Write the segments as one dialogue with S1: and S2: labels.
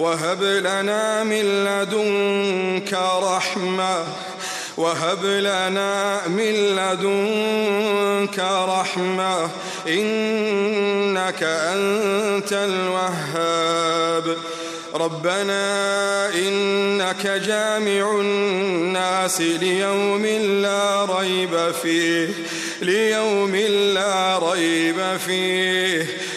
S1: وهب لنا من لدنك رحمة. وهب لنا من لدنك رحمة. إنك أنت الوهاب. ربنا إنك جامع الناس ليوم لا ريب فيه. ليوم لا ريب فيه.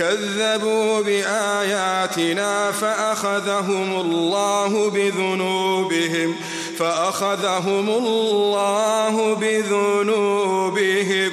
S1: كذبوا بآياتنا فأخذهم الله بذنوبهم فأخذهم الله بذنوبهم.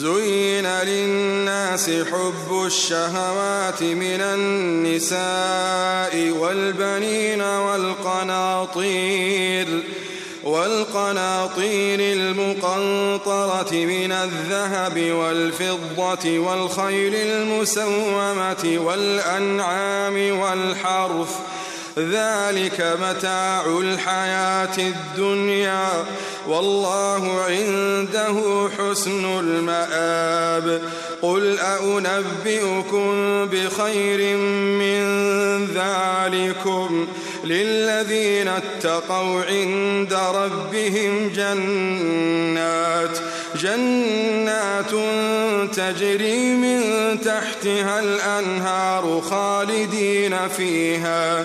S1: زين للناس حب الشهوات من النساء والبنين والقناطير والقناطير المقنطرة من الذهب والفضة والخيل المسومة والأنعام والحرث ذلك متاع الحياة الدنيا والله عنده حسن المآب. قل أنبئكم بخير من أعمالكم للذين اتقوا عند ربهم جنات جنات تجري من تحتها الأنهار خالدين فيها.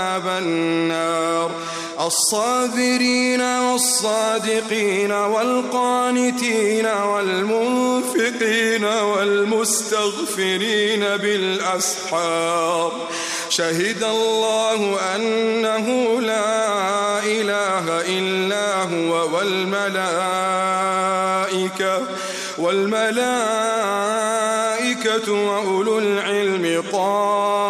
S1: عذاب النار. الصابرين والصادقين والقانتين والمنفقين والمستغفرين بالأسحار. شهد الله أنه لا إله إلا هو والملائكة والملائكة وأولو العلم قائما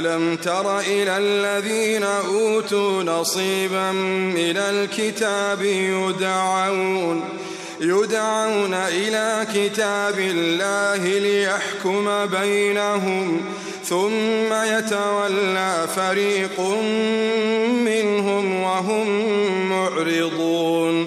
S1: ألم تر إلى الذين أوتوا نصيبا من الكتاب يدعون يدعون إلى كتاب الله ليحكم بينهم ثم يتولى فريق منهم وهم معرضون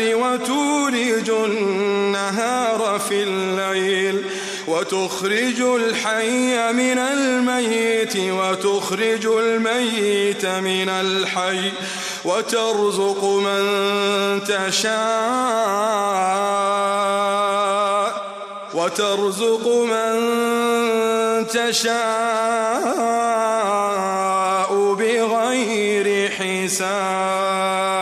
S1: وتولج النهار في الليل وتخرج الحي من الميت وتخرج الميت من الحي وترزق من تشاء وترزق من تشاء بغير حساب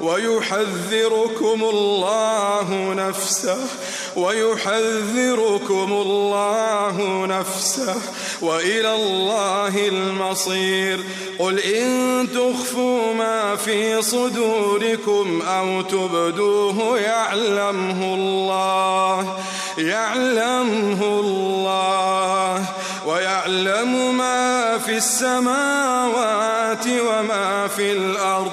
S1: ويحذركم الله نفسه ويحذركم الله نفسه وإلى الله المصير. قل إن تخفوا ما في صدوركم أو تبدوه يعلمه الله يعلمه الله ويعلم ما في السماوات وما في الأرض.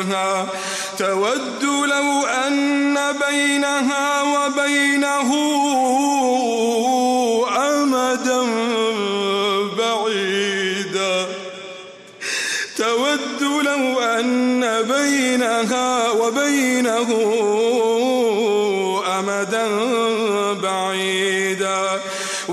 S1: بينها تود لو أن بينها وبينه أمدا بعيدا. تود لو أن بينها وبينه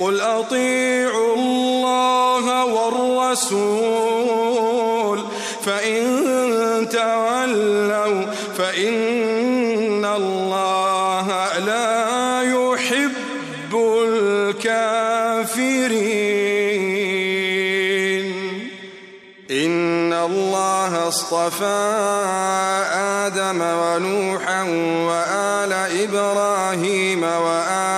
S1: قل أطيعوا الله والرسول فإن تولوا فإن الله لا يحب الكافرين إن الله اصطفى آدم ونوحا وآل إبراهيم وآل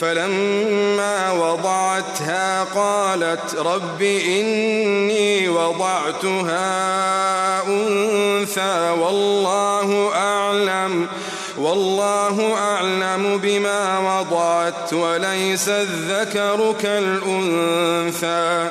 S1: فلما وضعتها قالت رب إني وضعتها أنثى والله أعلم والله أعلم بما وضعت وليس الذكر كالأنثى.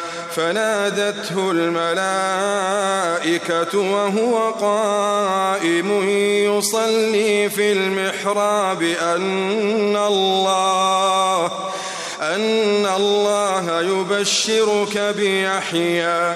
S1: فنادته الملائكة وهو قائم يصلي في المحراب أن الله أن الله يبشرك بيحيى.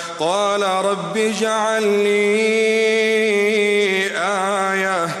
S1: قال رب اجعل لي آية.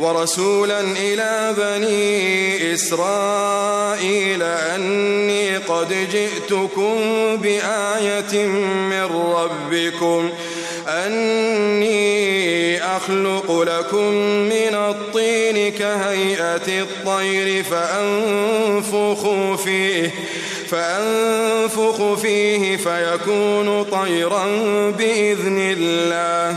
S1: ورسولا إلى بني إسرائيل أني قد جئتكم بآية من ربكم أني أخلق لكم من الطين كهيئة الطير فأنفخ فيه فأنفخ فيه فيكون طيرا بإذن الله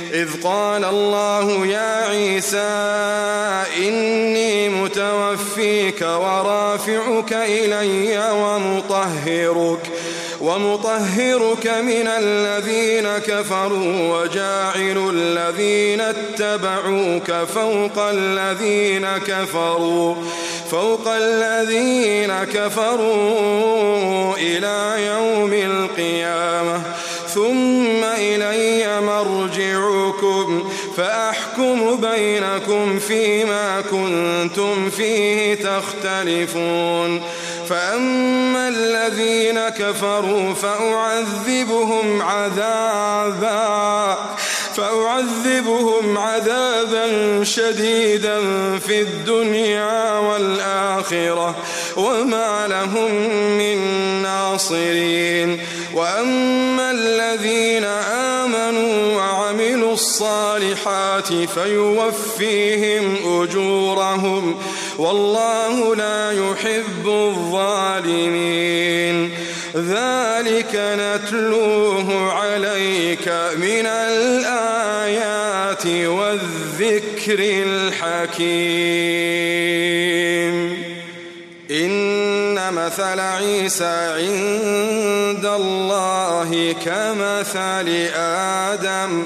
S1: إذ قال الله يا عيسى إني متوفيك ورافعك إلي ومطهرك ومطهرك من الذين كفروا وجاعل الذين اتبعوك فوق الذين كفروا فوق الذين كفروا إلى يوم القيامة ثم إلي مرجعكم فأحكم بينكم فيما كنتم فيه تختلفون. فأما الذين كفروا فأعذبهم عذابا فأعذبهم عذابا شديدا في الدنيا والآخرة وما لهم من ناصرين. وأما الذين آمنوا الصالحات فيوفيهم أجورهم والله لا يحب الظالمين. ذلك نتلوه عليك من الآيات والذكر الحكيم. إن مثل عيسى عند الله كمثل آدم.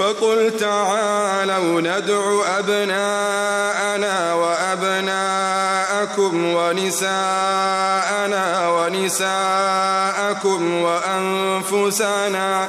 S1: فقل تعالوا ندع أبناءنا وأبناءكم ونساءنا ونساءكم وأنفسنا وأنفسنا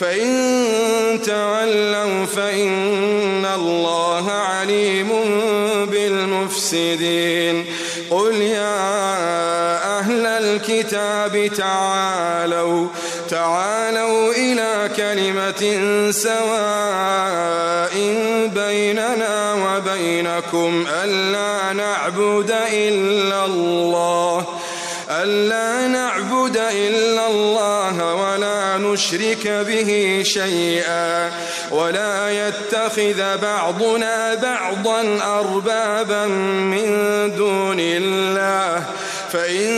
S1: فإن تولوا فإن الله عليم بالمفسدين. قل يا أهل الكتاب تعالوا تعالوا إلى كلمة سواء بيننا وبينكم. ألا نعبد إلا الله ألا نعبد إلا الله. نشرك به شيئا ولا يتخذ بعضنا بعضا أربابا من دون الله. فإن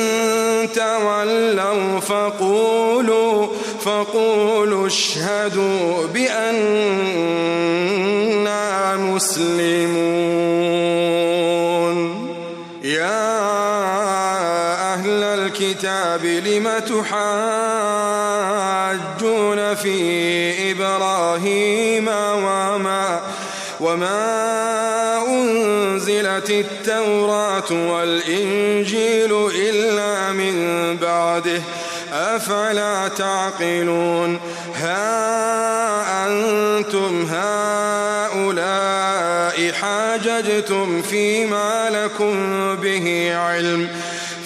S1: تولوا فقولوا فقولوا اشهدوا بأننا مسلمون. يا الكتاب لم تحاجون في إبراهيم وما وما أنزلت التوراة والإنجيل إلا من بعده أفلا تعقلون ها أنتم هؤلاء حاججتم فيما لكم به علم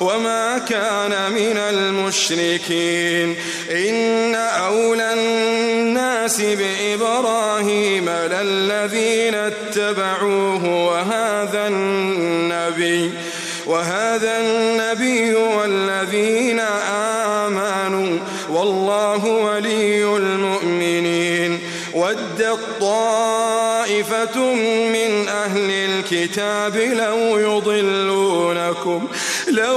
S1: وما كان من المشركين. إن أولى الناس بإبراهيم للذين اتبعوه وهذا النبي وهذا النبي والذين آمنوا والله ولي المؤمنين. ودت طائفة من أهل الكتاب لو يضلونكم. لو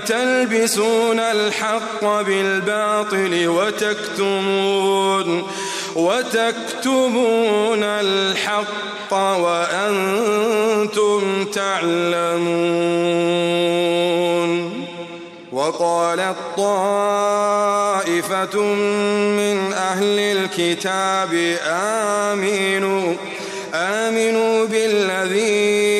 S1: لم تلبسون الحق بالباطل وتكتمون وتكتمون الحق وأنتم تعلمون. وقالت طائفة من أهل الكتاب آمنوا آمنوا بالذي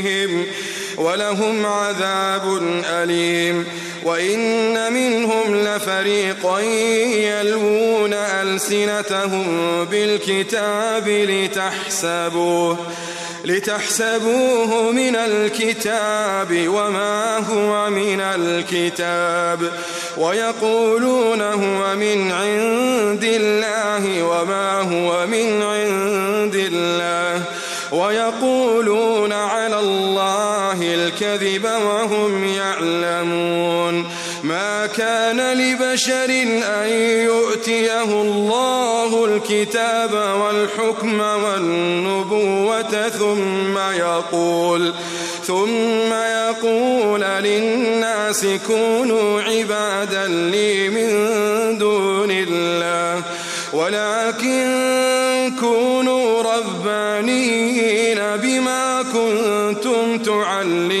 S1: ولهم عذاب أليم وإن منهم لفريقا يلوون ألسنتهم بالكتاب لتحسبوه لتحسبوه من الكتاب وما هو من الكتاب ويقولون هو من عند الله وما هو من عند الله ويقولون على الله الكذب وهم يعلمون. ما كان لبشر أن يؤتيه الله الكتاب والحكم والنبوة ثم يقول ثم يقول للناس كونوا عبادا لي من دون الله ولكن كونوا ربانيين بما كنتم تعلمون.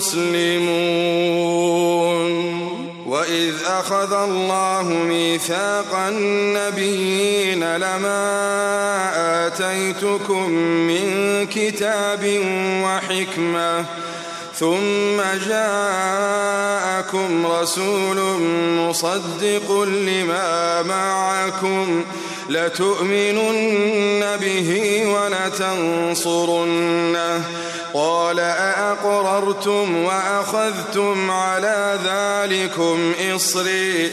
S1: مسلمون وإذ أخذ الله ميثاق النبيين لما آتيتكم من كتاب وحكمة ثم جاءكم رسول مصدق لما معكم لتؤمنن به ولتنصرنه. قال أأقررتم وأخذتم على ذلكم إصري.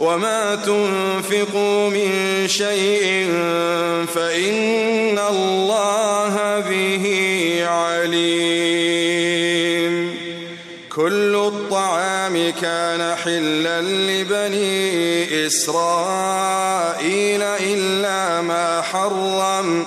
S1: وما تنفقوا من شيء فإن الله به عليم كل الطعام كان حلا لبني إسرائيل إلا ما حرم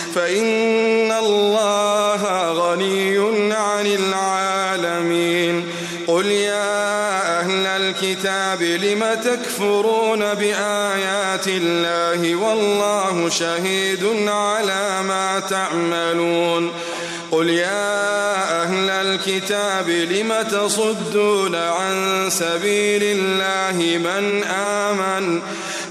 S1: فإن الله غني عن العالمين. قل يا أهل الكتاب لم تكفرون بآيات الله؟ والله شهيد على ما تعملون. قل يا أهل الكتاب لم تصدون عن سبيل الله من آمن؟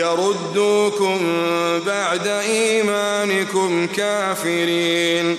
S1: يردوكم بعد إيمانكم كافرين.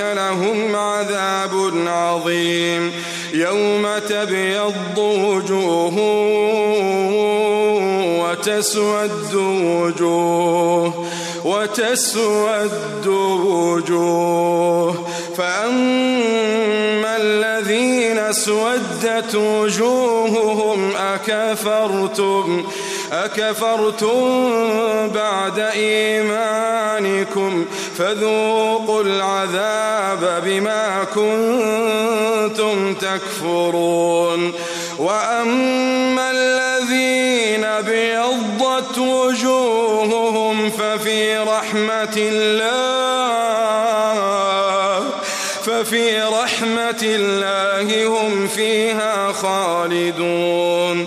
S1: أولئك لهم عذاب عظيم. يوم تبيض وجوه وتسود وجوه وتسود وجوه. فأما الذين اسودت وجوههم أكفرتم أكفرتم بعد إيمانكم فذوقوا العذاب بما كنتم تكفرون. وأما الذين ابيضت وجوههم ففي رحمة الله ففي رحمة الله هم فيها خالدون.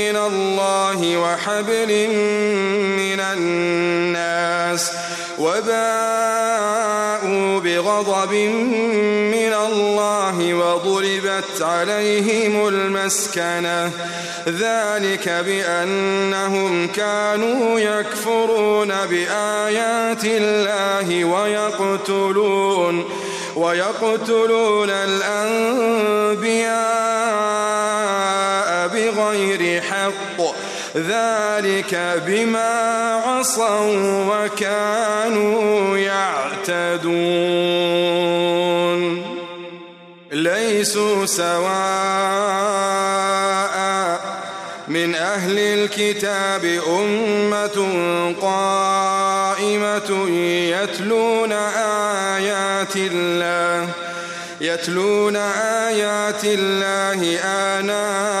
S1: الله وحبل من الناس وباءوا بغضب من الله وضربت عليهم المسكنة ذلك بأنهم كانوا يكفرون بآيات الله ويقتلون ويقتلون الأنبياء بغير حق. ذلك بما عصوا وكانوا يعتدون. ليسوا سواء من أهل الكتاب أمة قائمة يتلون آيات الله يتلون آيات الله آناء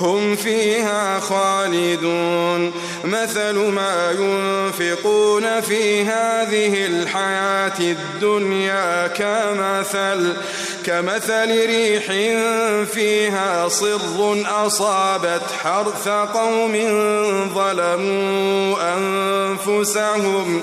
S1: هم فيها خالدون. مثل ما ينفقون في هذه الحياة الدنيا كمثل كمثل ريح فيها صر أصابت حرث قوم ظلموا أنفسهم.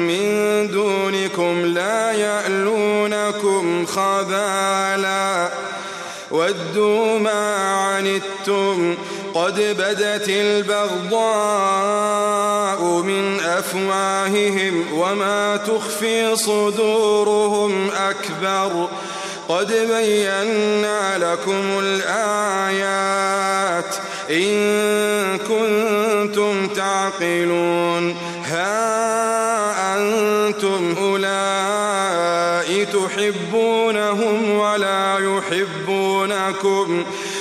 S1: ودوا ما عنتم قد بدت البغضاء من أفواههم وما تخفي صدورهم أكبر قد بينا لكم الآيات إن كنتم تعقلون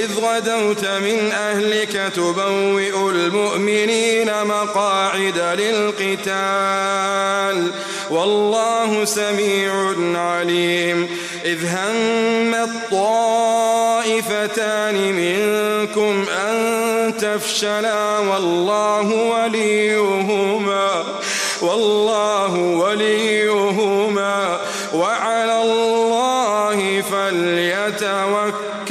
S1: وإذ غدوت من أهلك تبوئ المؤمنين مقاعد للقتال. والله سميع عليم. إذ هم الطائفتان منكم أن تفشلا. والله وليهما والله وليهما. وعلى الله فليتوكل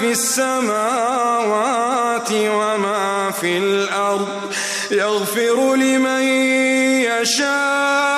S1: في السماوات وما في الأرض يغفر لمن يشاء.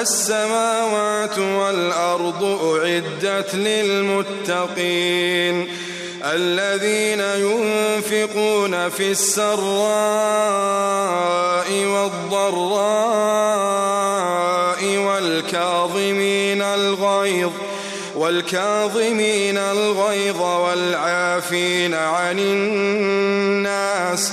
S1: السماوات والأرض أعدت للمتقين الذين ينفقون في السراء والضراء والكاظمين الغيظ والكاظمين الغيظ والعافين عن الناس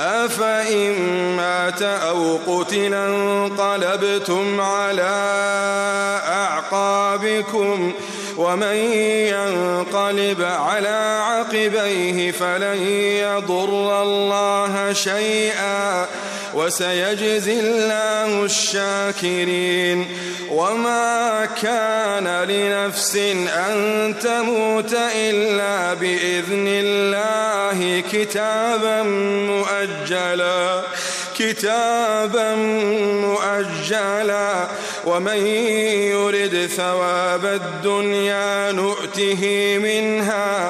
S1: أفإن مات أو قتل انقلبتم على أعقابكم ومن ينقلب على عقبيه فلن يضر الله شيئا وسيجزي الله الشاكرين. وما كان لنفس أن تموت إلا بإذن الله كتابا مؤجلا. كتابا مؤجلا. ومن يرد ثواب الدنيا نؤته منها.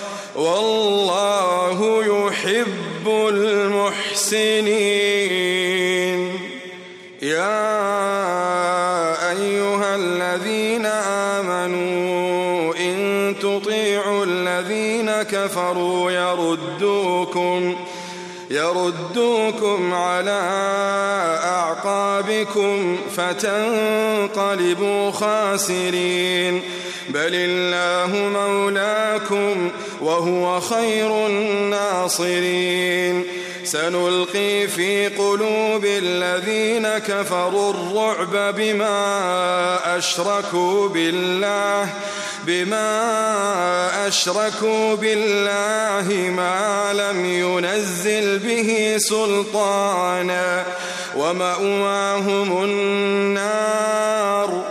S1: والله يحب المحسنين. يا أيها الذين آمنوا إن تطيعوا الذين كفروا يردوكم يردوكم على أعقابكم فتنقلبوا خاسرين. بل الله مولاكم وهو خير الناصرين. سنلقي في قلوب الذين كفروا الرعب بما أشركوا بالله بما أشركوا بالله ما لم ينزل به سلطانا. ومأواهم النار.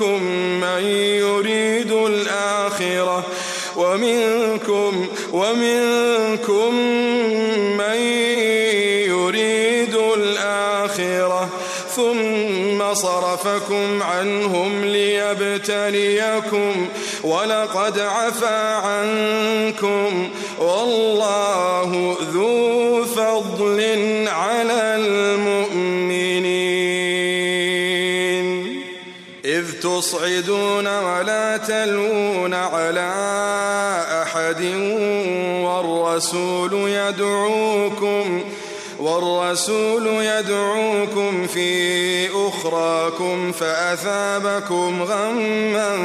S1: ومنكم من يريد الآخرة ومنكم ومنكم من يريد الآخرة ثم صرفكم عنهم ليبتليكم ولقد عفا عنكم والله ذو فضل على تصعدون ولا تلوون على أحد والرسول يدعوكم والرسول يدعوكم في أخراكم فأثابكم غما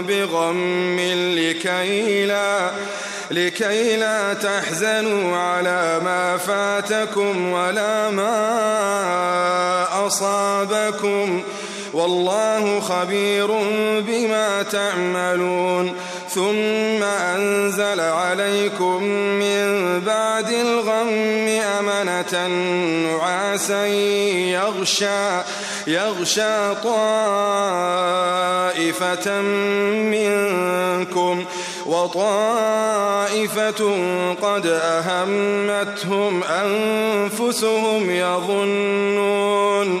S1: بغم لكي لا لكي لا تحزنوا على ما فاتكم ولا ما أصابكم والله خبير بما تعملون. ثم أنزل عليكم من بعد الغم أمنة نعاسا يغشى يغشى طائفة منكم وطائفة قد أهمتهم أنفسهم يظنون.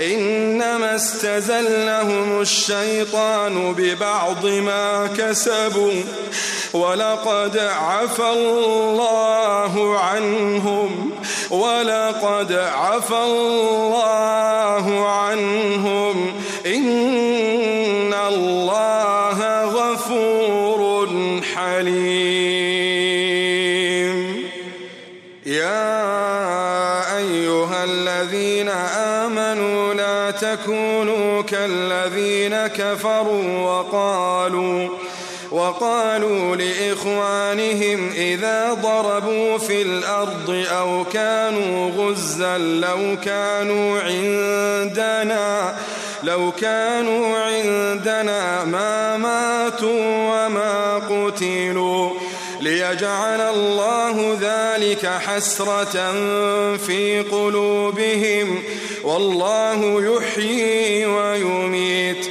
S1: إنما استزلهم الشيطان ببعض ما كسبوا ولقد عفى الله عنهم ولقد عفى الله عنهم إن الله كفروا وقالوا وقالوا لإخوانهم إذا ضربوا في الأرض أو كانوا غزا لو كانوا عندنا لو كانوا عندنا ما ماتوا وما قتلوا ليجعل الله ذلك حسرة في قلوبهم والله يحيي ويميت.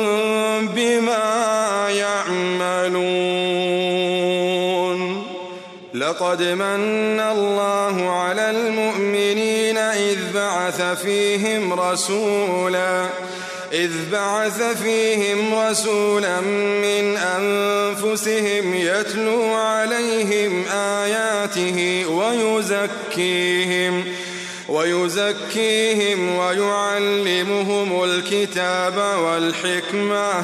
S1: لقد من الله على المؤمنين إذ بعث فيهم رسولا إذ بعث فيهم رسولا من أنفسهم يتلو عليهم آياته ويزكيهم ويزكيهم ويعلمهم الكتاب والحكمة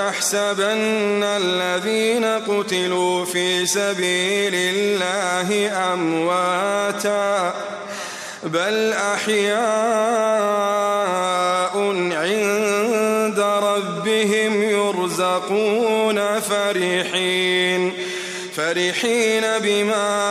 S1: تحسبن الذين قتلوا في سبيل الله أمواتا بل أحياء عند ربهم يرزقون فرحين فرحين بما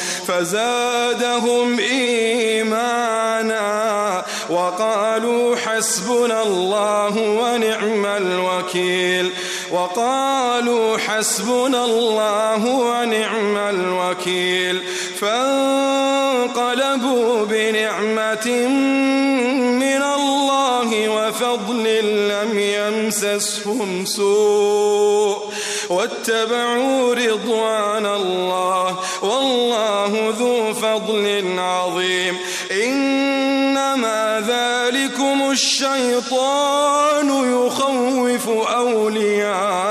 S1: فزادهم إيمانا وقالوا حسبنا الله ونعم الوكيل وقالوا حسبنا الله ونعم الوكيل فانقلبوا بنعمة من الله وفضل لم يمسسهم سوء واتبعوا رضوان الله والله ذو فضل عظيم. إنما ذلكم الشيطان يخوف أولياءه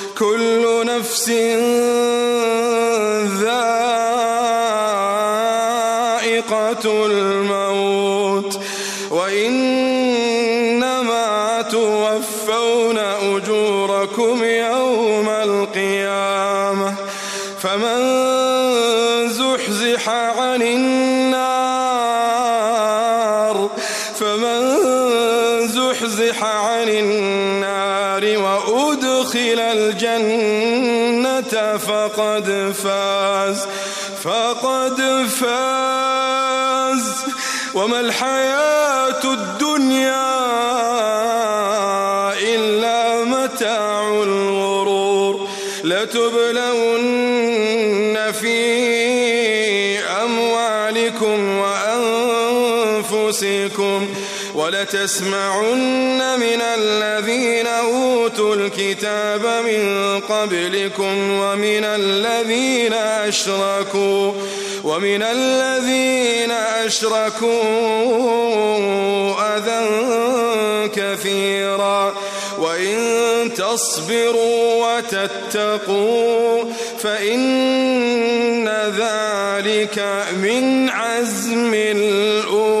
S1: كل نفس ذائقة الموت. فقد فاز. وما الحياة الدنيا إلا متاع الغرور. لتبلون في أموالكم وأنفسكم ولتسمعن من الذين الكتاب من قبلكم ومن الذين أشركوا ومن الذين أشركوا أذى كثيرا. وإن تصبروا وتتقوا فإن ذلك من عزم الأمور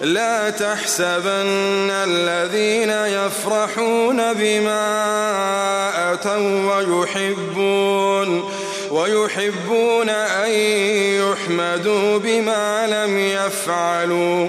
S1: لا تحسبن الذين يفرحون بما أتوا ويحبون ويحبون أن يحمدوا بما لم يفعلوا.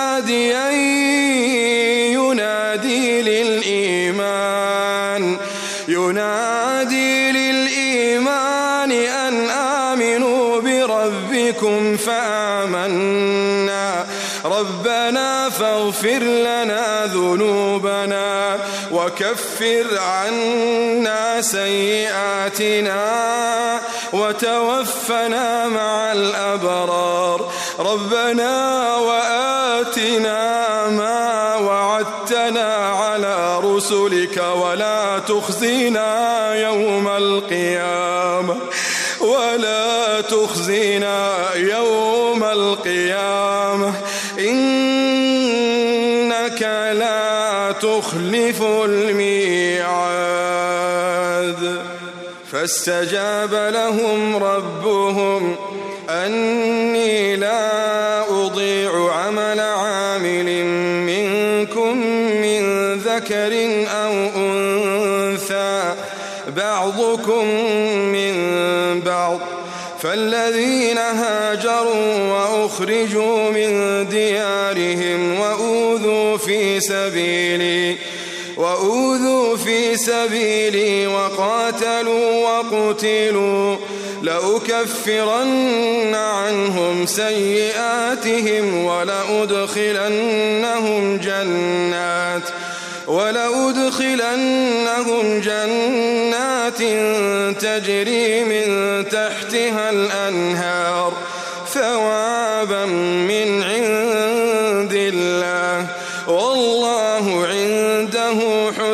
S1: وكفر عنا سيئاتنا وتوفنا مع الأبرار. ربنا وآتنا ما وعدتنا على رسلك ولا تخزينا يوم القيامة. ولا تخزينا يوم لا تخلف الميعاد. فاستجاب لهم ربهم أني لا أضيع عمل عامل منكم من ذكر أو أنثى. بعضكم من بعض. فالذين هاجروا وأخرجوا من ديارهم سبيلي وأوذوا في سبيلي وقاتلوا وقتلوا لأكفرن عنهم سيئاتهم ولأدخلنهم جنات ولأدخلنهم جنات تجري من تحتها الأنهار.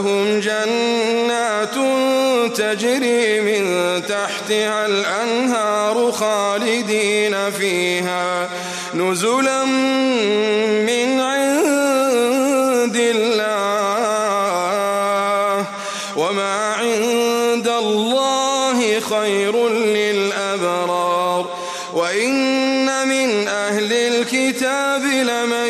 S1: لهم جنات تجري من تحتها الأنهار خالدين فيها. نزلا من عند الله. وما عند الله خير للأبرار. وإن من أهل الكتاب لمن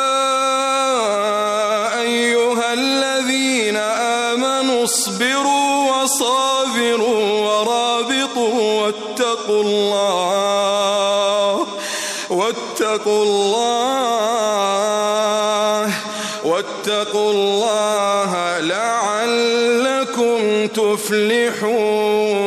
S1: الله واتقوا الله واتقوا الله لعلكم تفلحون.